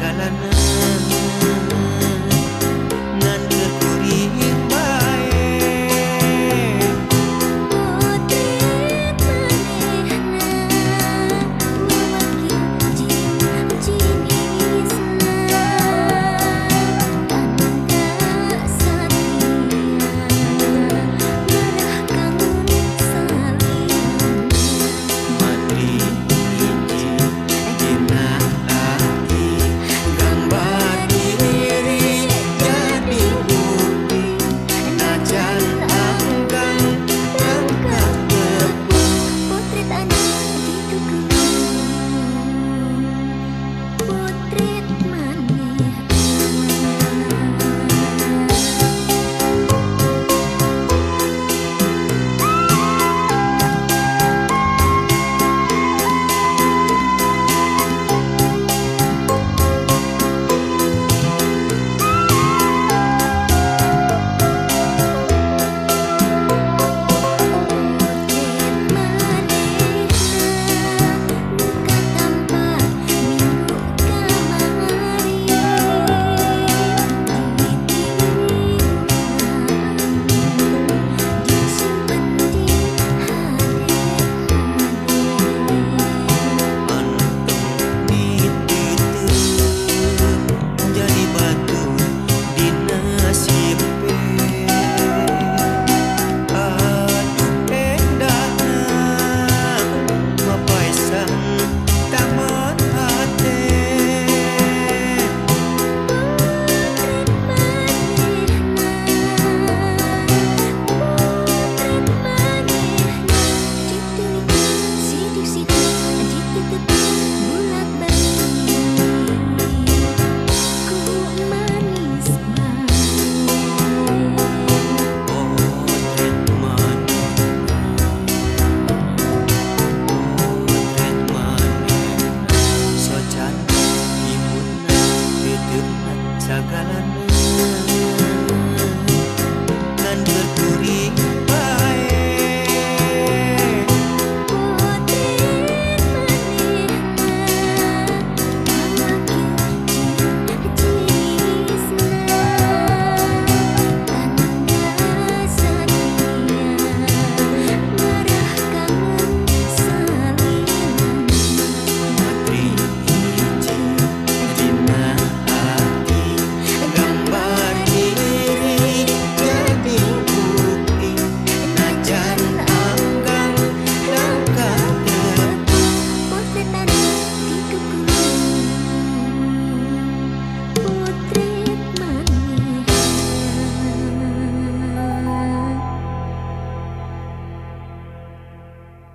galán sa 了